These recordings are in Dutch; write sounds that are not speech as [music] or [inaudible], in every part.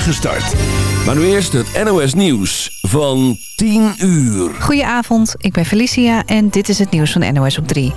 start. Maar nu eerst het NOS Nieuws van 10 uur. Goedenavond, ik ben Felicia en dit is het nieuws van NOS op 3.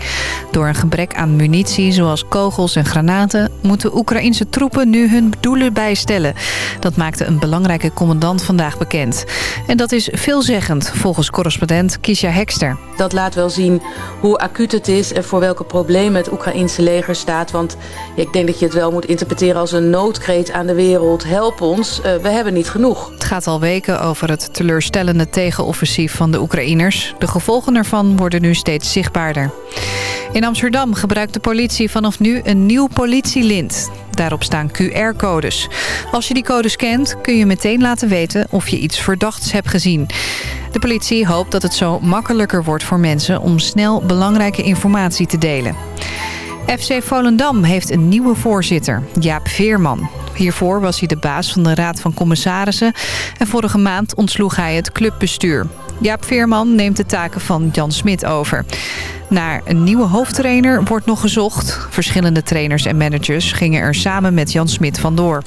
Door een gebrek aan munitie, zoals kogels en granaten... moeten Oekraïnse troepen nu hun doelen bijstellen. Dat maakte een belangrijke commandant vandaag bekend. En dat is veelzeggend, volgens correspondent Kisha Hekster. Dat laat wel zien hoe acuut het is... en voor welke problemen het Oekraïnse leger staat. Want ik denk dat je het wel moet interpreteren als een noodkreet aan de wereld. Help ons, uh, we hebben niet genoeg. Het gaat al weken over het teleurstellende tegenoffensief van de Oekraïners. De gevolgen ervan worden nu steeds zichtbaarder. In Amsterdam gebruikt de politie vanaf nu een nieuw politielint. Daarop staan QR-codes. Als je die codes kent, kun je meteen laten weten of je iets verdachts hebt gezien. De politie hoopt dat het zo makkelijker wordt voor mensen om snel belangrijke informatie te delen. FC Volendam heeft een nieuwe voorzitter, Jaap Veerman. Hiervoor was hij de baas van de Raad van Commissarissen... en vorige maand ontsloeg hij het clubbestuur. Jaap Veerman neemt de taken van Jan Smit over. Naar een nieuwe hoofdtrainer wordt nog gezocht. Verschillende trainers en managers gingen er samen met Jan Smit vandoor.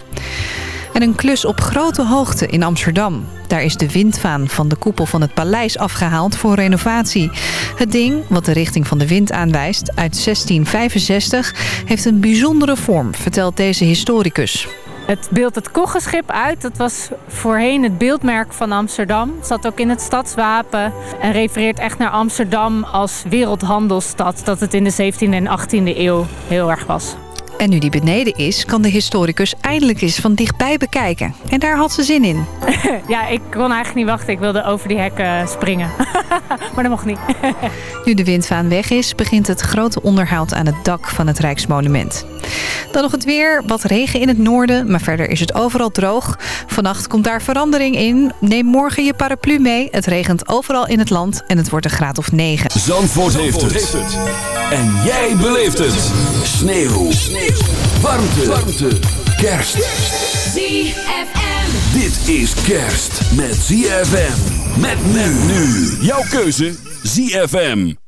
En een klus op grote hoogte in Amsterdam. Daar is de windvaan van de koepel van het paleis afgehaald voor renovatie. Het ding, wat de richting van de wind aanwijst, uit 1665... heeft een bijzondere vorm, vertelt deze historicus. Het beeldt het koggenschip uit. Dat was voorheen het beeldmerk van Amsterdam. Zat ook in het stadswapen en refereert echt naar Amsterdam als wereldhandelsstad. Dat het in de 17e en 18e eeuw heel erg was. En nu die beneden is, kan de historicus eindelijk eens van dichtbij bekijken. En daar had ze zin in. [laughs] ja, ik kon eigenlijk niet wachten. Ik wilde over die hekken springen. [laughs] maar dat mocht niet. [laughs] nu de windvaan weg is, begint het grote onderhoud aan het dak van het Rijksmonument. Dan nog het weer, wat regen in het noorden, maar verder is het overal droog. Vannacht komt daar verandering in. Neem morgen je paraplu mee. Het regent overal in het land en het wordt een graad of 9. Zandvoort, Zandvoort heeft, het. En jij beleeft het. Sneeuw. Sneeuw. Warmte. Warmte. Kerst. ZFM. Dit is kerst met ZFM. Met men nu. Jouw keuze ZFM.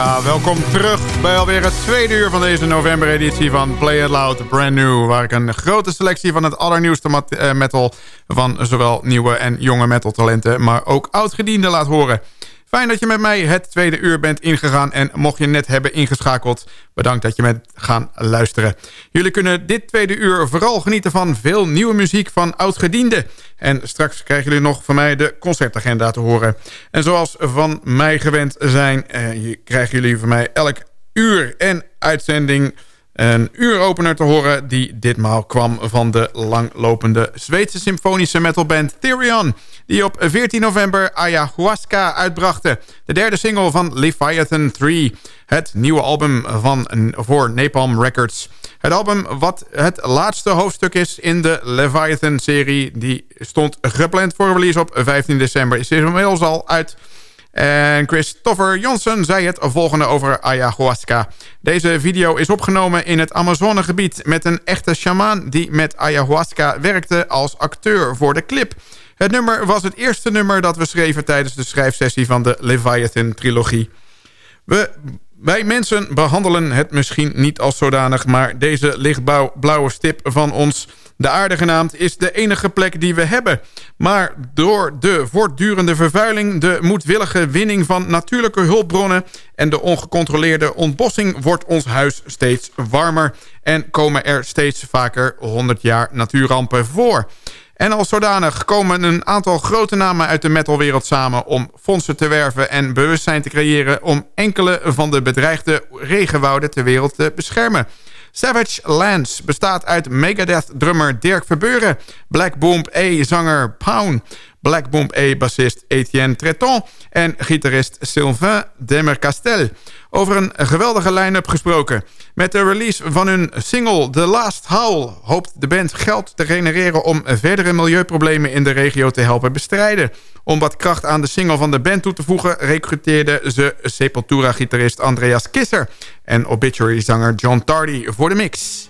Ja, welkom terug bij alweer het tweede uur van deze november-editie van Play It Loud Brand New. Waar ik een grote selectie van het allernieuwste eh, metal van zowel nieuwe en jonge metal talenten, maar ook oudgedienden laat horen. Fijn dat je met mij het tweede uur bent ingegaan. En mocht je net hebben ingeschakeld, bedankt dat je bent gaan luisteren. Jullie kunnen dit tweede uur vooral genieten van veel nieuwe muziek van oudgedienden. En straks krijgen jullie nog van mij de concertagenda te horen. En zoals van mij gewend zijn, eh, krijgen jullie van mij elk uur en uitzending een uuropener te horen die ditmaal kwam van de langlopende Zweedse symfonische metalband Therion... die op 14 november Ayahuasca uitbrachten. De derde single van Leviathan 3, het nieuwe album van, voor Napalm Records. Het album wat het laatste hoofdstuk is in de Leviathan-serie... die stond gepland voor release op 15 december. Is inmiddels al uit... En Christopher Johnson zei het volgende over ayahuasca. Deze video is opgenomen in het Amazonegebied met een echte shamaan die met ayahuasca werkte als acteur voor de clip. Het nummer was het eerste nummer dat we schreven tijdens de schrijfsessie van de Leviathan-trilogie. We wij mensen behandelen het misschien niet als zodanig... maar deze lichtblauwe stip van ons de aarde genaamd is de enige plek die we hebben. Maar door de voortdurende vervuiling, de moedwillige winning van natuurlijke hulpbronnen... en de ongecontroleerde ontbossing wordt ons huis steeds warmer... en komen er steeds vaker 100 jaar natuurrampen voor... En als zodanig komen een aantal grote namen uit de metalwereld samen... om fondsen te werven en bewustzijn te creëren... om enkele van de bedreigde regenwouden ter wereld te beschermen. Savage Lands bestaat uit Megadeth-drummer Dirk Verbeuren... Black Bomb E-zanger Pound... Black Bomb E-bassist Etienne Treton... en gitarist Sylvain Demercastel. Over een geweldige line-up gesproken. Met de release van hun single The Last Howl... hoopt de band geld te genereren om verdere milieuproblemen in de regio te helpen bestrijden. Om wat kracht aan de single van de band toe te voegen... recruteerde ze Sepultura-gitarist Andreas Kisser... en Obituary-zanger John Tardy voor de mix.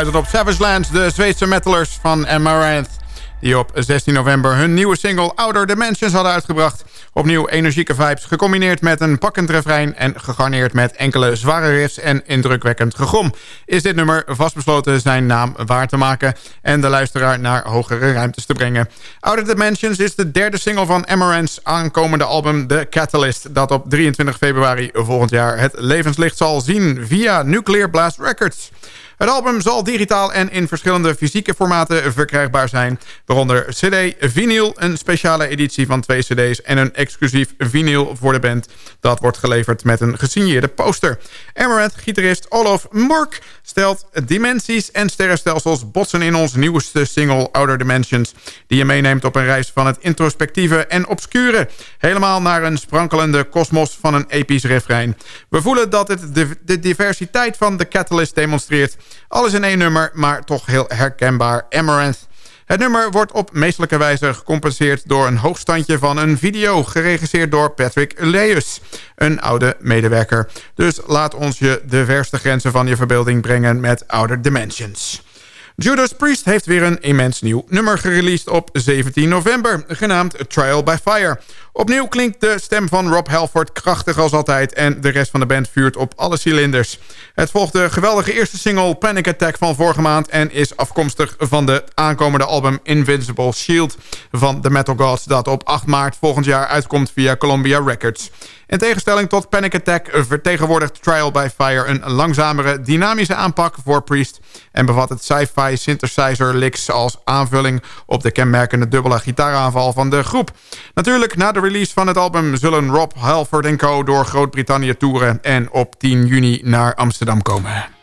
Aansluitend op Savage Lands, de Zweedse metalers van Amaranth. Die op 16 november hun nieuwe single Outer Dimensions hadden uitgebracht. Opnieuw energieke vibes, gecombineerd met een pakkend refrein... en gegarneerd met enkele zware riffs en indrukwekkend gegrom... is dit nummer vastbesloten zijn naam waar te maken... en de luisteraar naar hogere ruimtes te brengen. Outer Dimensions is de derde single van Amaranth's aankomende album The Catalyst... dat op 23 februari volgend jaar het levenslicht zal zien via Nuclear Blast Records... Het album zal digitaal en in verschillende fysieke formaten verkrijgbaar zijn. Waaronder cd, vinyl, een speciale editie van twee cd's... en een exclusief vinyl voor de band. Dat wordt geleverd met een gesigneerde poster. Amaranth-gitarist Olof Mork stelt dimensies en sterrenstelsels botsen in ons nieuwste single Outer Dimensions... die je meeneemt op een reis van het introspectieve en obscure... helemaal naar een sprankelende kosmos van een episch refrein. We voelen dat het de, de diversiteit van de Catalyst demonstreert... Alles in één nummer, maar toch heel herkenbaar. Amaranth. Het nummer wordt op meestelijke wijze gecompenseerd door een hoogstandje van een video... geregisseerd door Patrick Leus, een oude medewerker. Dus laat ons je de verste grenzen van je verbeelding brengen met Outer Dimensions. Judas Priest heeft weer een immens nieuw nummer gereleased op 17 november, genaamd Trial by Fire. Opnieuw klinkt de stem van Rob Halford krachtig als altijd... en de rest van de band vuurt op alle cilinders. Het volgt de geweldige eerste single Panic Attack van vorige maand... en is afkomstig van de aankomende album Invincible Shield... van The Metal Gods dat op 8 maart volgend jaar uitkomt via Columbia Records. In tegenstelling tot Panic Attack vertegenwoordigt Trial by Fire... een langzamere, dynamische aanpak voor Priest... en bevat het sci-fi synthesizer licks als aanvulling... op de kenmerkende dubbele gitaaraanval van de groep. Natuurlijk, na de release van het album... zullen Rob Halford Co. door Groot-Brittannië toeren... en op 10 juni naar Amsterdam komen.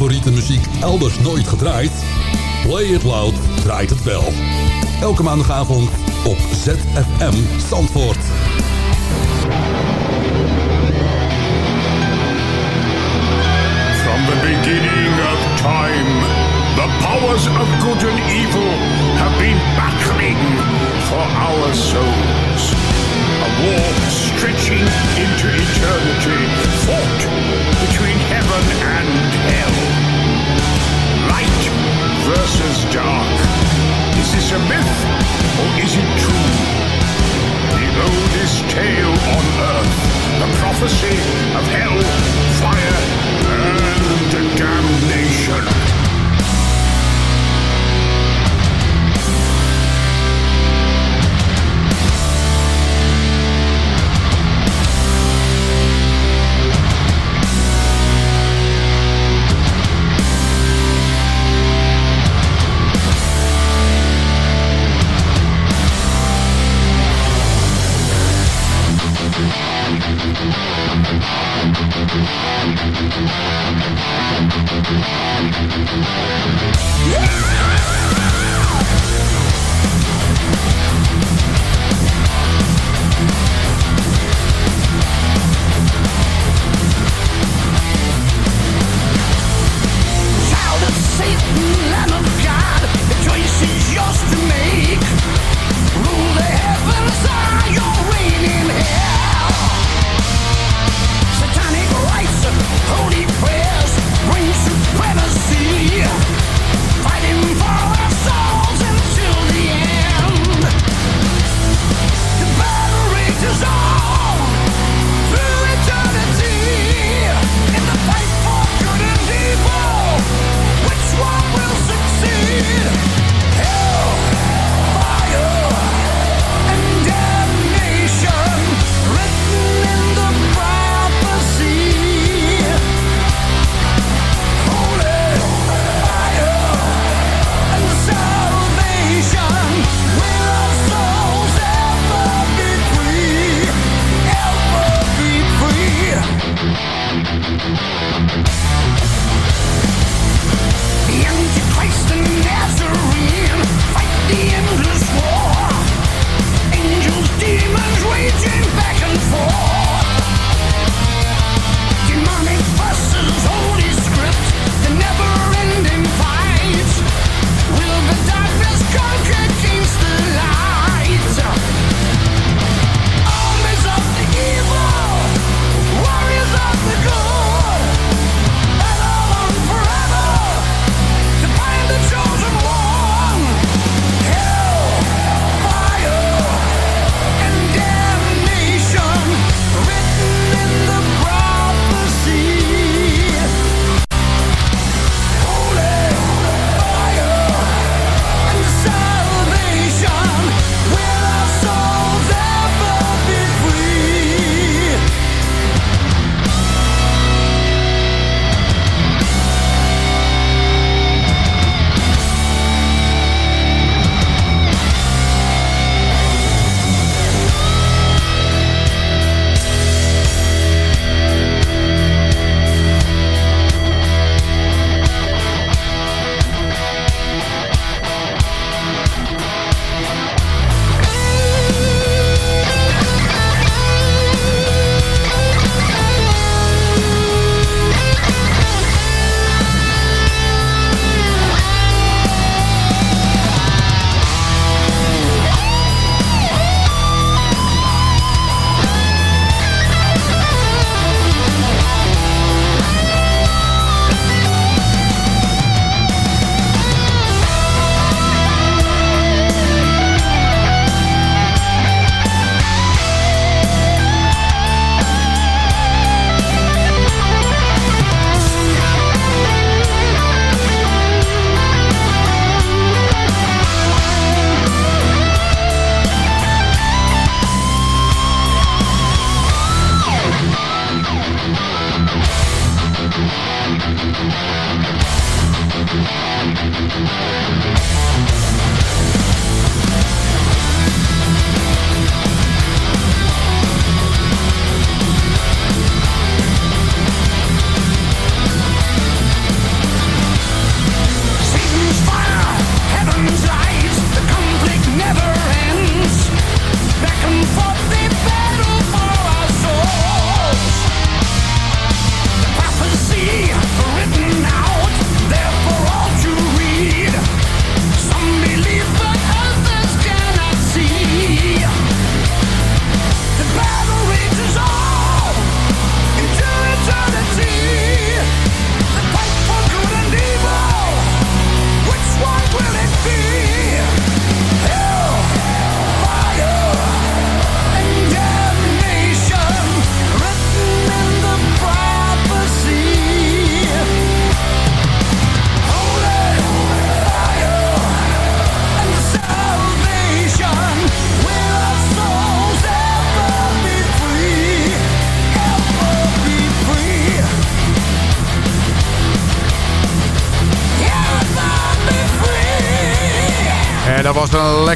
Favoriete muziek elders nooit gedraaid? Play It Loud draait het wel. Elke maandagavond op ZFM Zandvoort. From the beginning of time, the powers of good and evil have been battling for our souls. A war stretching into eternity, fought between heaven and hell. Light versus dark. Is this a myth or is it true? The oldest tale on earth, the prophecy of hell, fire, and damnation.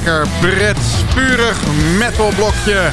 Lekker purig metalblokje.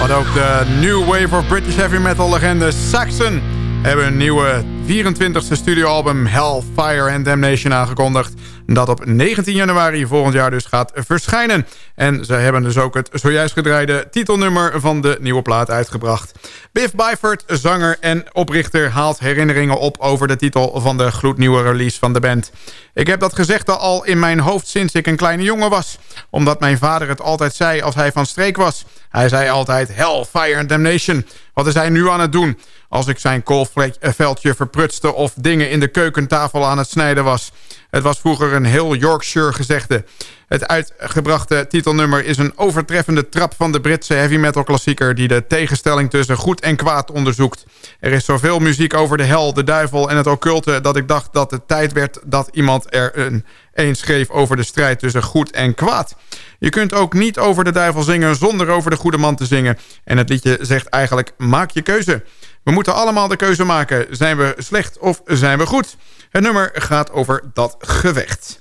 Wat ook de New Wave of British Heavy Metal legende Saxon... hebben een nieuwe 24e studioalbum Hellfire and Damnation aangekondigd dat op 19 januari volgend jaar dus gaat verschijnen. En ze hebben dus ook het zojuist gedraaide titelnummer van de nieuwe plaat uitgebracht. Biff Byford, zanger en oprichter, haalt herinneringen op over de titel van de gloednieuwe release van de band. Ik heb dat gezegd al in mijn hoofd sinds ik een kleine jongen was. Omdat mijn vader het altijd zei als hij van streek was. Hij zei altijd Hell, Fire and Damnation. Wat is hij nu aan het doen? Als ik zijn koolveldje verprutste of dingen in de keukentafel aan het snijden was. Het was vroeger een heel Yorkshire gezegde. Het uitgebrachte titelnummer is een overtreffende trap van de Britse heavy metal klassieker... die de tegenstelling tussen goed en kwaad onderzoekt. Er is zoveel muziek over de hel, de duivel en het occulte... dat ik dacht dat het tijd werd dat iemand er een, een schreef over de strijd tussen goed en kwaad. Je kunt ook niet over de duivel zingen zonder over de goede man te zingen. En het liedje zegt eigenlijk, maak je keuze. We moeten allemaal de keuze maken. Zijn we slecht of zijn we goed? Het nummer gaat over dat gevecht.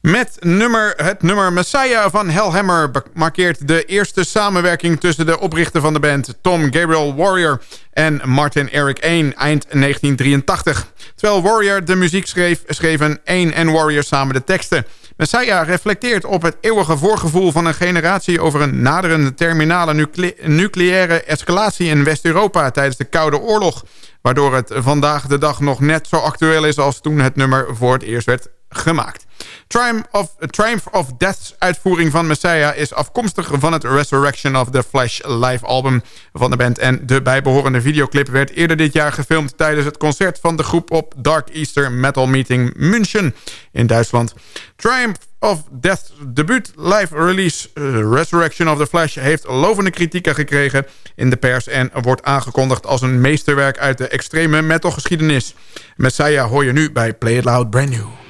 Met nummer, het nummer Messiah van Hellhammer markeert de eerste samenwerking tussen de oprichter van de band Tom Gabriel Warrior en Martin Eric Ain eind 1983. Terwijl Warrior de muziek schreef, schreven Ain en Warrior samen de teksten. Messiah reflecteert op het eeuwige voorgevoel van een generatie... over een naderende terminale nucleaire escalatie in West-Europa... tijdens de Koude Oorlog... waardoor het vandaag de dag nog net zo actueel is... als toen het nummer voor het eerst werd gemaakt. Triumph of, Death's uitvoering van Messiah is afkomstig van het Resurrection of the Flesh live album van de band. En de bijbehorende videoclip werd eerder dit jaar gefilmd tijdens het concert van de groep op Dark Easter Metal Meeting München in Duitsland. Triumph of Death's debuut live release uh, Resurrection of the Flesh heeft lovende kritieken gekregen in de pers en wordt aangekondigd als een meesterwerk uit de extreme metalgeschiedenis. Messiah hoor je nu bij Play It Loud Brand New.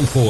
Zandvoort.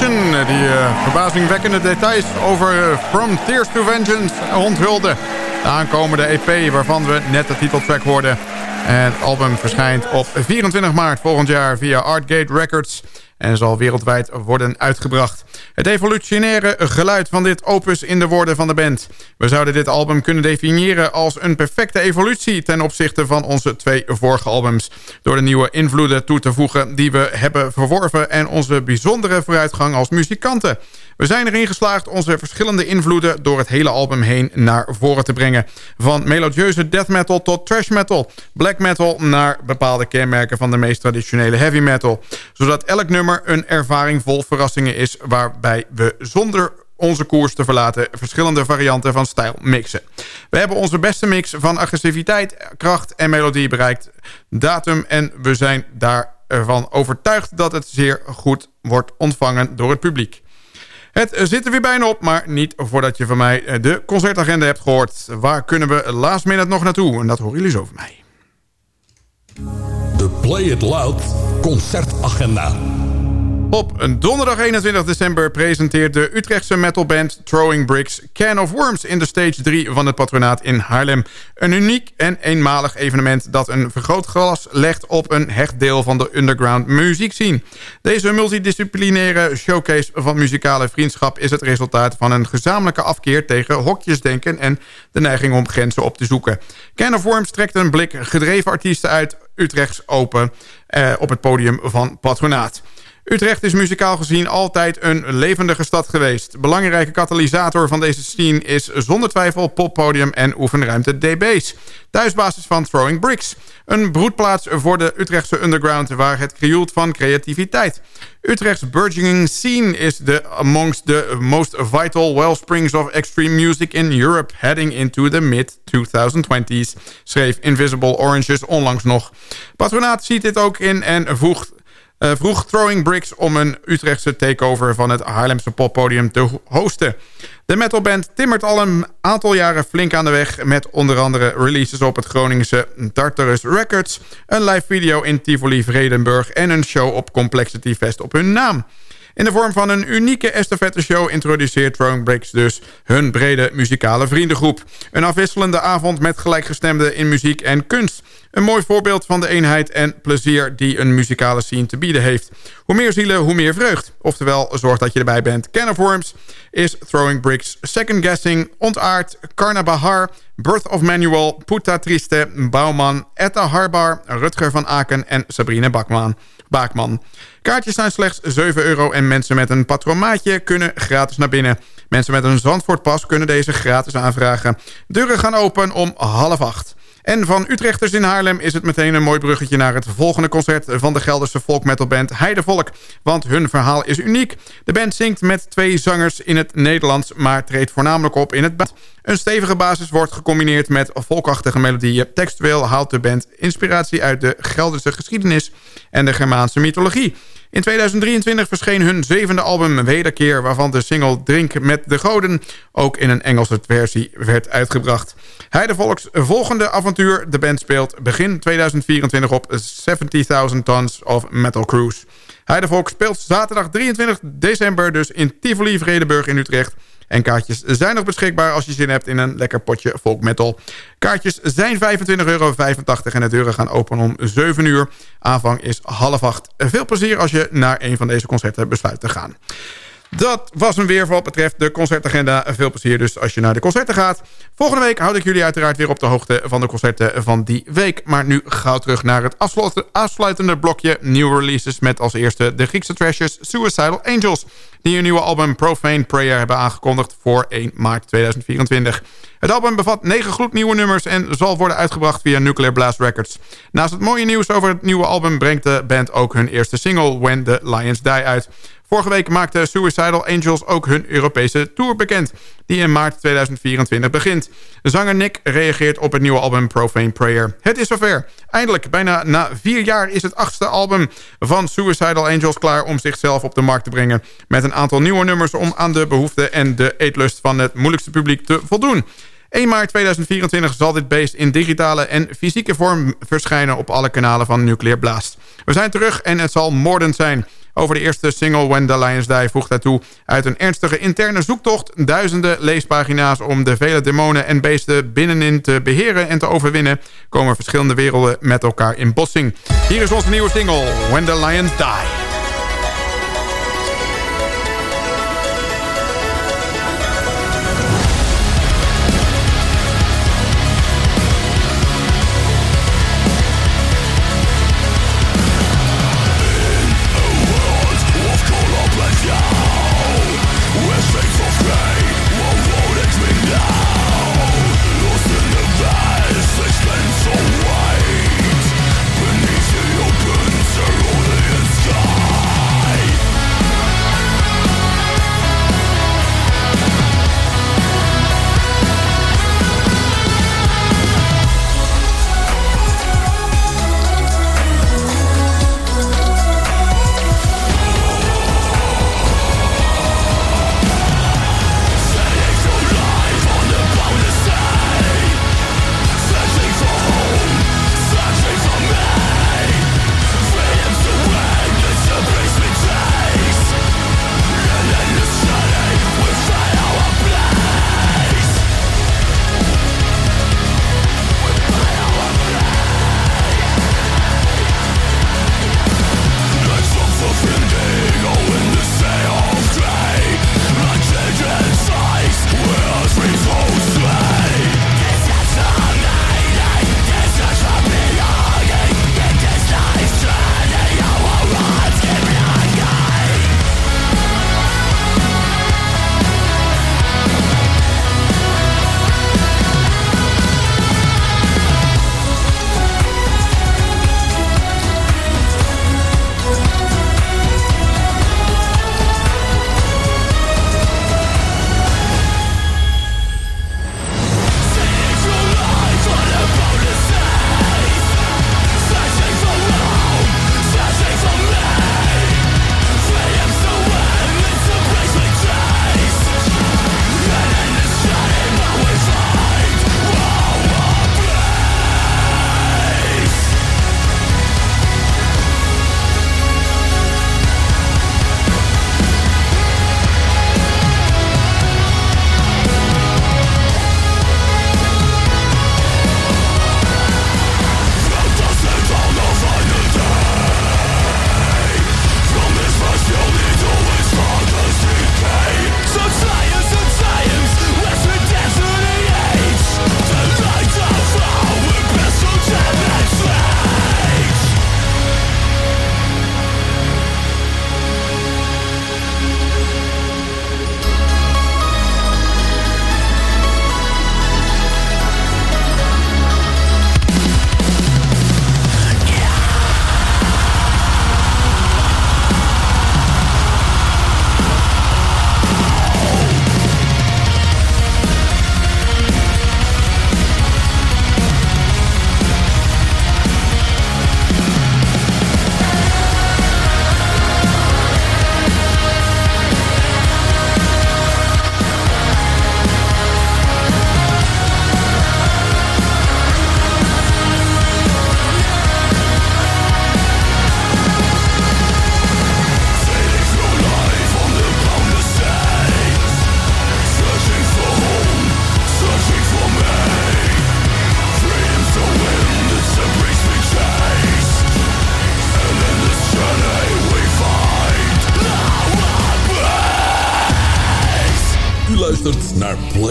Die uh, verbazingwekkende details over From Tears to Vengeance onthulde. De aankomende EP waarvan we net de titeltrack hoorden. En het album verschijnt op 24 maart volgend jaar via Artgate Records... en zal wereldwijd worden uitgebracht. Het evolutionaire geluid van dit opus in de woorden van de band. We zouden dit album kunnen definiëren als een perfecte evolutie... ten opzichte van onze twee vorige albums. Door de nieuwe invloeden toe te voegen die we hebben verworven... en onze bijzondere vooruitgang als muzikanten. We zijn erin geslaagd onze verschillende invloeden door het hele album heen naar voren te brengen. Van melodieuze death metal tot trash metal, black metal naar bepaalde kenmerken van de meest traditionele heavy metal. Zodat elk nummer een ervaring vol verrassingen is waarbij we zonder onze koers te verlaten verschillende varianten van stijl mixen. We hebben onze beste mix van agressiviteit, kracht en melodie bereikt. Datum en we zijn daarvan overtuigd dat het zeer goed wordt ontvangen door het publiek. Het zit er weer bijna op, maar niet voordat je van mij de concertagenda hebt gehoord. Waar kunnen we last minute nog naartoe? En dat horen jullie zo van mij. De Play It Loud concertagenda. Op donderdag 21 december presenteert de Utrechtse metalband Throwing Bricks Can of Worms in de stage 3 van het patronaat in Haarlem. Een uniek en eenmalig evenement dat een vergrootglas legt op een hecht deel van de underground muziekscene. Deze multidisciplinaire showcase van muzikale vriendschap is het resultaat van een gezamenlijke afkeer tegen hokjesdenken en de neiging om grenzen op te zoeken. Can of Worms trekt een blik gedreven artiesten uit Utrechts open eh, op het podium van patronaat. Utrecht is muzikaal gezien altijd een levendige stad geweest. Belangrijke katalysator van deze scene is zonder twijfel poppodium en oefenruimte DB's. Thuisbasis van Throwing Bricks. Een broedplaats voor de Utrechtse underground waar het krioelt van creativiteit. Utrecht's burgeoning scene is the amongst the most vital wellsprings of extreme music in Europe heading into the mid-2020s, schreef Invisible Oranges onlangs nog. Patronaat ziet dit ook in en voegt uh, vroeg Throwing Bricks om een Utrechtse takeover van het Haarlemse poppodium te hosten. De metalband timmert al een aantal jaren flink aan de weg... met onder andere releases op het Groningse Tartarus Records... een live video in Tivoli Vredenburg... en een show op Complexity Fest op hun naam. In de vorm van een unieke estafette show introduceert Throwing Bricks dus hun brede muzikale vriendengroep. Een afwisselende avond met gelijkgestemden in muziek en kunst. Een mooi voorbeeld van de eenheid en plezier die een muzikale scene te bieden heeft. Hoe meer zielen, hoe meer vreugd. Oftewel, zorg dat je erbij bent. Can of Worms is Throwing Bricks, Second Guessing, Ontaard, Carnabahar, Birth of Manual, Puta Triste, Bouwman, Etta Harbar, Rutger van Aken en Sabrine Bakman. Baakman. Kaartjes zijn slechts 7 euro en mensen met een patromaatje kunnen gratis naar binnen. Mensen met een Zandvoortpas kunnen deze gratis aanvragen. Deuren gaan open om half acht. En van Utrechters in Haarlem is het meteen een mooi bruggetje... naar het volgende concert van de Gelderse folkmetalband Heidevolk. Want hun verhaal is uniek. De band zingt met twee zangers in het Nederlands... maar treedt voornamelijk op in het. Een stevige basis wordt gecombineerd met volkachtige melodieën. Textueel haalt de band inspiratie uit de Gelderse geschiedenis... en de Germaanse mythologie. In 2023 verscheen hun zevende album Wederkeer... waarvan de single Drink met de Goden ook in een Engelse versie werd uitgebracht. Heidevolks volgende avontuur. De band speelt begin 2024 op 70.000 Tons of Metal Cruise. Heidevolk speelt zaterdag 23 december dus in Tivoli Vredenburg in Utrecht... En kaartjes zijn nog beschikbaar als je zin hebt in een lekker potje folk metal. Kaartjes zijn 25,85 euro en de deuren gaan open om 7 uur. Aanvang is half acht. Veel plezier als je naar een van deze concerten besluit te gaan. Dat was hem weer wat betreft de concertagenda. Veel plezier dus als je naar de concerten gaat. Volgende week houd ik jullie uiteraard weer op de hoogte van de concerten van die week. Maar nu gauw terug naar het afsluitende blokje nieuwe releases... met als eerste de Griekse trashers Suicidal Angels... die hun nieuwe album Profane Prayer hebben aangekondigd voor 1 maart 2024. Het album bevat negen gloednieuwe nummers en zal worden uitgebracht via Nuclear Blast Records. Naast het mooie nieuws over het nieuwe album brengt de band ook hun eerste single When the Lions Die uit... Vorige week maakte Suicidal Angels ook hun Europese tour bekend... die in maart 2024 begint. Zanger Nick reageert op het nieuwe album Profane Prayer. Het is zover. Eindelijk, bijna na vier jaar is het achtste album van Suicidal Angels klaar... om zichzelf op de markt te brengen... met een aantal nieuwe nummers om aan de behoeften en de eetlust van het moeilijkste publiek te voldoen. 1 maart 2024 zal dit beest in digitale en fysieke vorm verschijnen op alle kanalen van Nuclear Blast. We zijn terug en het zal moordend zijn. Over de eerste single When the Lions Die voegt hij toe... uit een ernstige interne zoektocht... duizenden leespagina's om de vele demonen en beesten binnenin te beheren en te overwinnen... komen verschillende werelden met elkaar in botsing. Hier is onze nieuwe single When the Lions Die.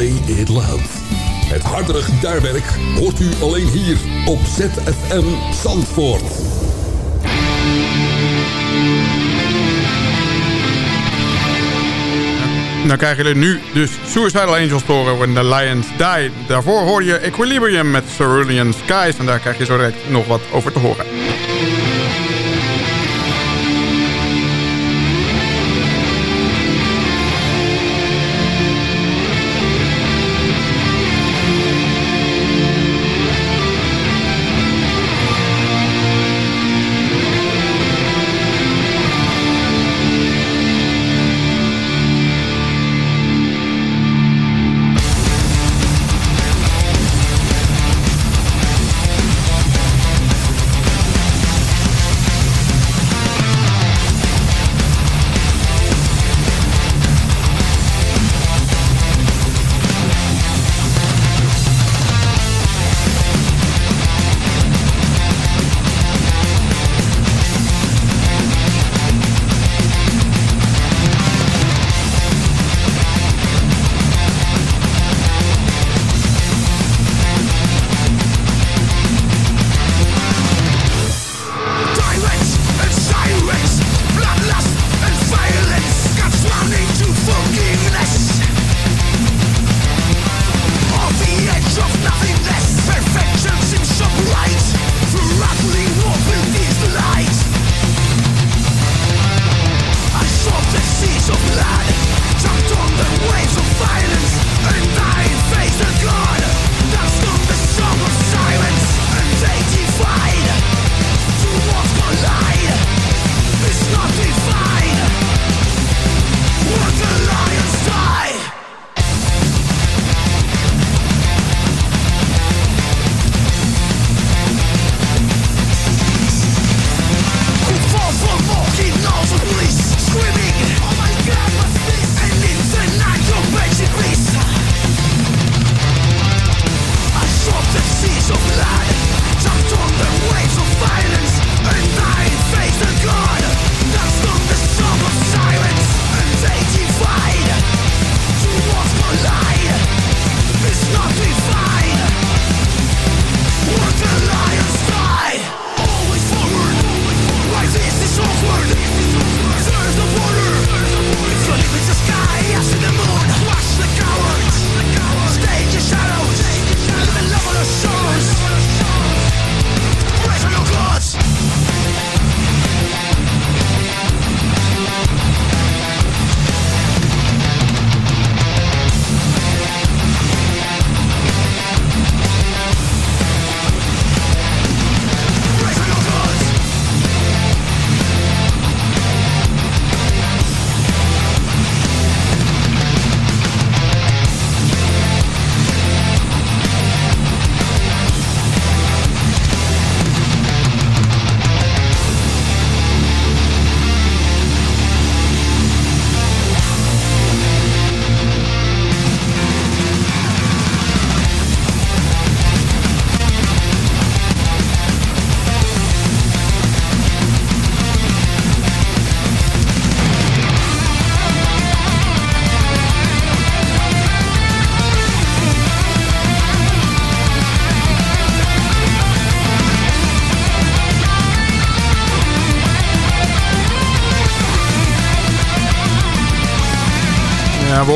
It Loud. Het hardere gitaarwerk hoort u alleen hier op ZFM Zandvoort. Dan krijgen jullie nu dus Suicidal Angels horen When the Lions Die. Daarvoor hoor je Equilibrium met Cerulean Skies. En daar krijg je zo direct nog wat over te horen.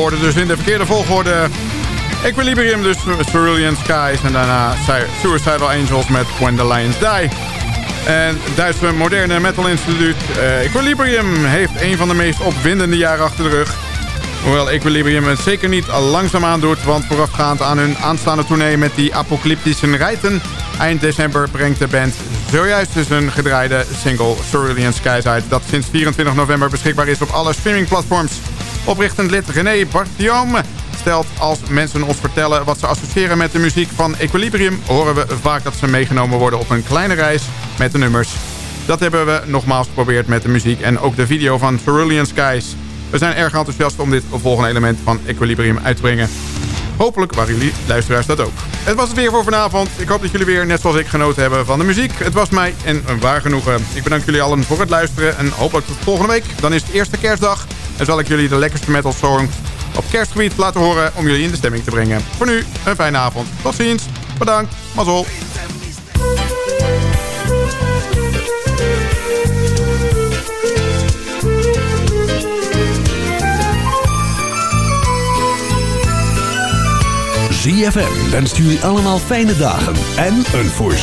We hoorden dus in de verkeerde volgorde Equilibrium, dus Cerulean Skies. En daarna Suicidal Angels met When the Lions Die. En het Duitse moderne metal instituut Equilibrium heeft een van de meest opwindende jaren achter de rug. Hoewel Equilibrium het zeker niet langzaamaan doet, want voorafgaand aan hun aanstaande tournee met die apocalyptische rijten... eind december brengt de band zojuist dus een gedraaide single Cerulean Skies uit... dat sinds 24 november beschikbaar is op alle streamingplatforms. Oprichtend lid René Bartiome stelt als mensen ons vertellen wat ze associëren met de muziek van Equilibrium... horen we vaak dat ze meegenomen worden op een kleine reis met de nummers. Dat hebben we nogmaals geprobeerd met de muziek en ook de video van Cerulean Skies. We zijn erg enthousiast om dit volgende element van Equilibrium uit te brengen. Hopelijk waren jullie luisteraars dat ook. Het was het weer voor vanavond. Ik hoop dat jullie weer, net zoals ik, genoten hebben van de muziek. Het was mij een waar genoegen. Ik bedank jullie allen voor het luisteren en hopelijk tot volgende week. Dan is het eerste kerstdag en zal ik jullie de lekkerste metal songs op kerstgebied laten horen om jullie in de stemming te brengen. Voor nu, een fijne avond. Tot ziens. Bedankt. Mazzel. ZFM wenst jullie allemaal fijne dagen en een voorstel.